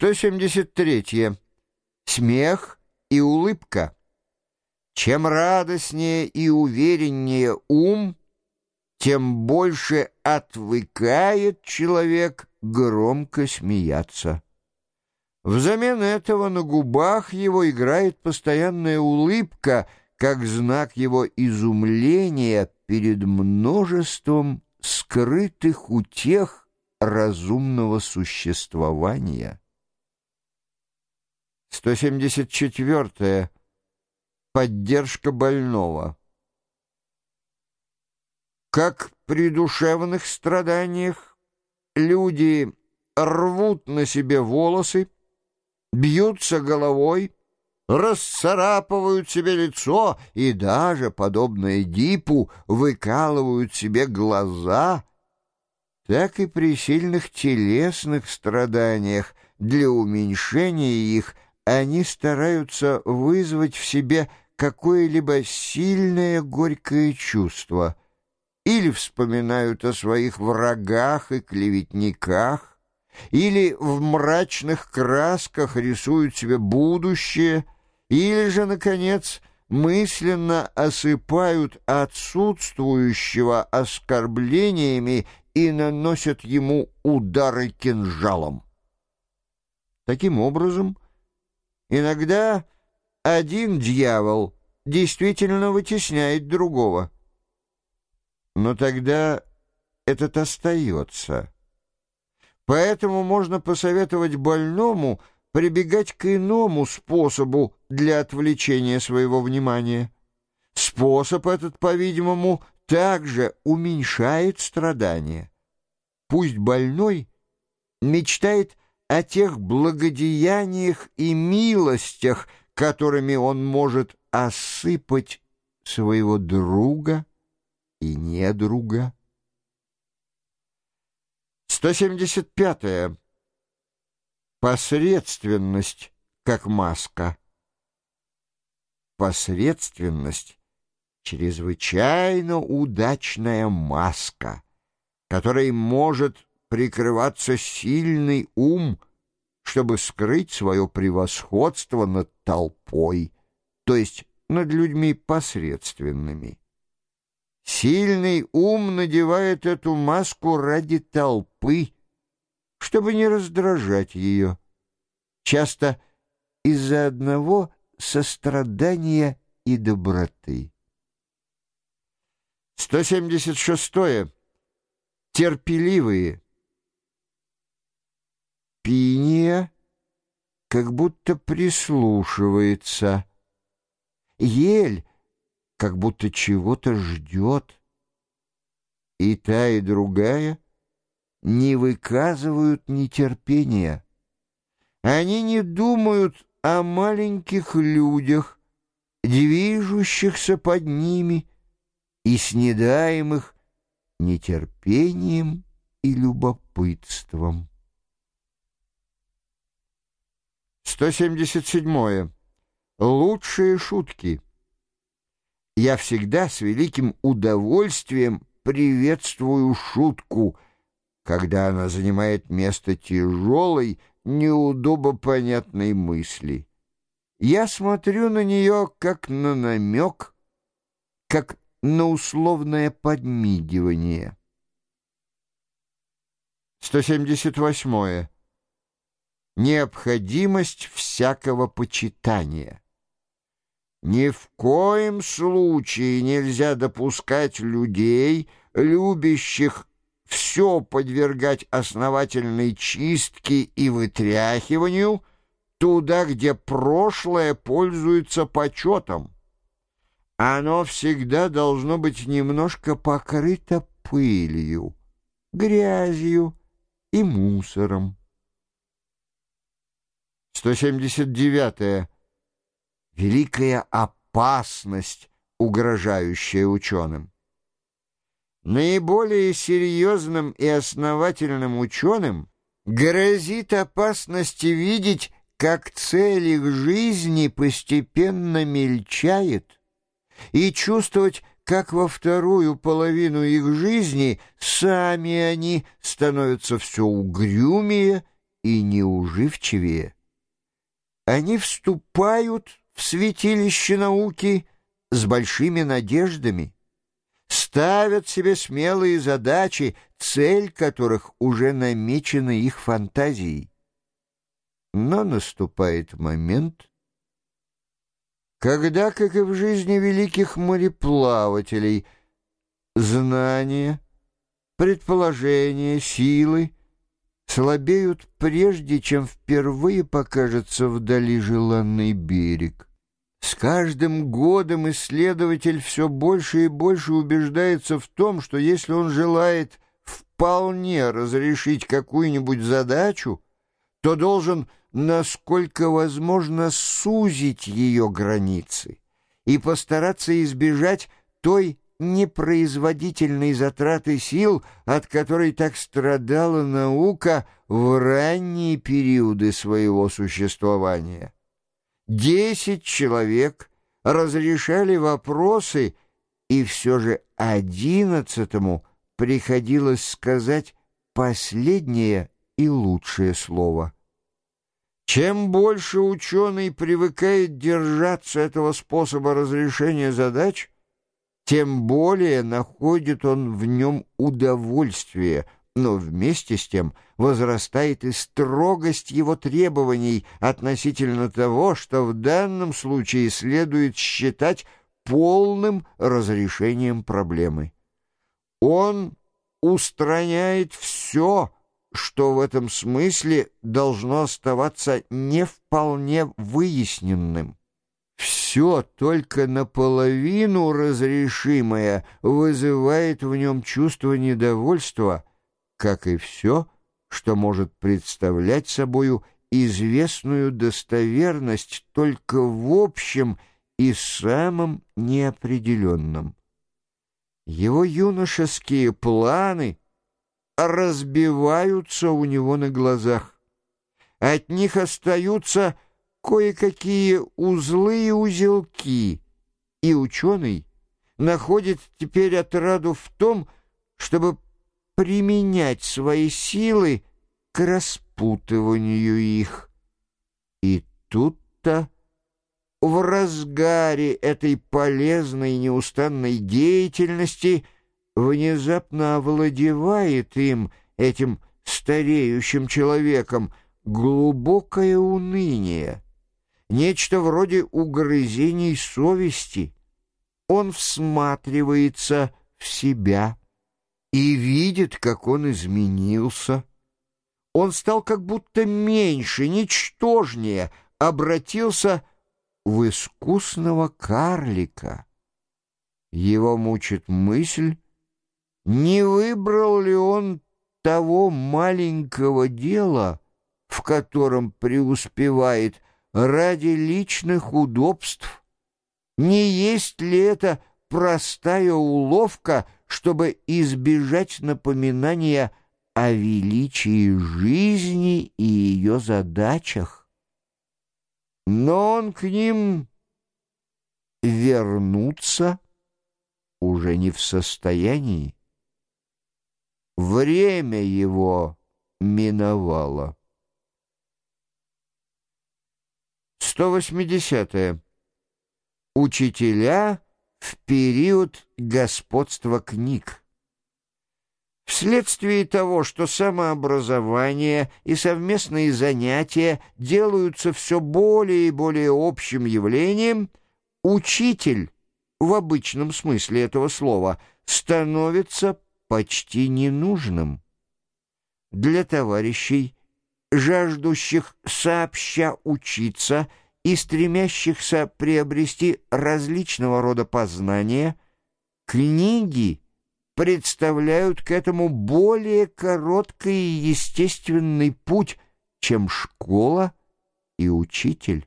173. Смех и улыбка. Чем радостнее и увереннее ум, тем больше отвыкает человек громко смеяться. Взамен этого на губах его играет постоянная улыбка, как знак его изумления перед множеством скрытых утех разумного существования. 174. Поддержка больного. Как при душевных страданиях люди рвут на себе волосы, бьются головой, расцарапывают себе лицо и даже, подобно Эдипу, выкалывают себе глаза, так и при сильных телесных страданиях для уменьшения их они стараются вызвать в себе какое-либо сильное горькое чувство или вспоминают о своих врагах и клеветниках, или в мрачных красках рисуют себе будущее, или же, наконец, мысленно осыпают отсутствующего оскорблениями и наносят ему удары кинжалом. Таким образом, иногда один дьявол действительно вытесняет другого, но тогда этот остается — Поэтому можно посоветовать больному прибегать к иному способу для отвлечения своего внимания. Способ этот, по-видимому, также уменьшает страдания. Пусть больной мечтает о тех благодеяниях и милостях, которыми он может осыпать своего друга и недруга. 175. -е. Посредственность как маска. Посредственность — чрезвычайно удачная маска, которой может прикрываться сильный ум, чтобы скрыть свое превосходство над толпой, то есть над людьми посредственными. Сильный ум надевает эту маску ради толпы, чтобы не раздражать ее, часто из-за одного сострадания и доброты. 176. -е. Терпеливые. Пиния как будто прислушивается. Ель как будто чего-то ждет. И та, и другая не выказывают нетерпения. Они не думают о маленьких людях, движущихся под ними и снедаемых нетерпением и любопытством. 177. Лучшие шутки. Я всегда с великим удовольствием приветствую шутку, когда она занимает место тяжелой, неудобопонятной мысли. Я смотрю на нее как на намек, как на условное подмигивание. 178. Необходимость всякого почитания. Ни в коем случае нельзя допускать людей, любящих все подвергать основательной чистке и вытряхиванию туда, где прошлое пользуется почетом. Оно всегда должно быть немножко покрыто пылью, грязью и мусором. 179. -е великая опасность, угрожающая ученым. Наиболее серьезным и основательным ученым грозит опасность видеть, как цель их жизни постепенно мельчает, и чувствовать, как во вторую половину их жизни сами они становятся все угрюмее и неуживчивее. Они вступают в святилище науки с большими надеждами, ставят себе смелые задачи, цель которых уже намечена их фантазией. Но наступает момент, когда, как и в жизни великих мореплавателей, знания, предположения, силы слабеют прежде, чем впервые покажется вдали желанный берег. С каждым годом исследователь все больше и больше убеждается в том, что если он желает вполне разрешить какую-нибудь задачу, то должен, насколько возможно, сузить ее границы и постараться избежать той непроизводительной затраты сил, от которой так страдала наука в ранние периоды своего существования. Десять человек разрешали вопросы, и все же одиннадцатому приходилось сказать последнее и лучшее слово. Чем больше ученый привыкает держаться этого способа разрешения задач, тем более находит он в нем удовольствие, но вместе с тем возрастает и строгость его требований относительно того, что в данном случае следует считать полным разрешением проблемы. Он устраняет все, что в этом смысле должно оставаться не вполне выясненным. Все только наполовину разрешимое вызывает в нем чувство недовольства, как и все, что может представлять собою известную достоверность только в общем и самом неопределенном. Его юношеские планы разбиваются у него на глазах. От них остаются кое-какие узлы и узелки, и ученый находит теперь отраду в том, чтобы применять свои силы к распутыванию их. И тут-то в разгаре этой полезной неустанной деятельности внезапно овладевает им, этим стареющим человеком, глубокое уныние нечто вроде угрызений совести. Он всматривается в себя и видит, как он изменился. Он стал как будто меньше, ничтожнее, обратился в искусного карлика. Его мучит мысль, не выбрал ли он того маленького дела, в котором преуспевает ради личных удобств? Не есть ли это простая уловка, чтобы избежать напоминания о величии жизни и ее задачах? Но он к ним вернуться уже не в состоянии. Время его миновало. 180. -е. Учителя в период господства книг. Вследствие того, что самообразование и совместные занятия делаются все более и более общим явлением, учитель, в обычном смысле этого слова, становится почти ненужным. Для товарищей, жаждущих сообща учиться – и стремящихся приобрести различного рода познания, книги представляют к этому более короткий и естественный путь, чем школа и учитель.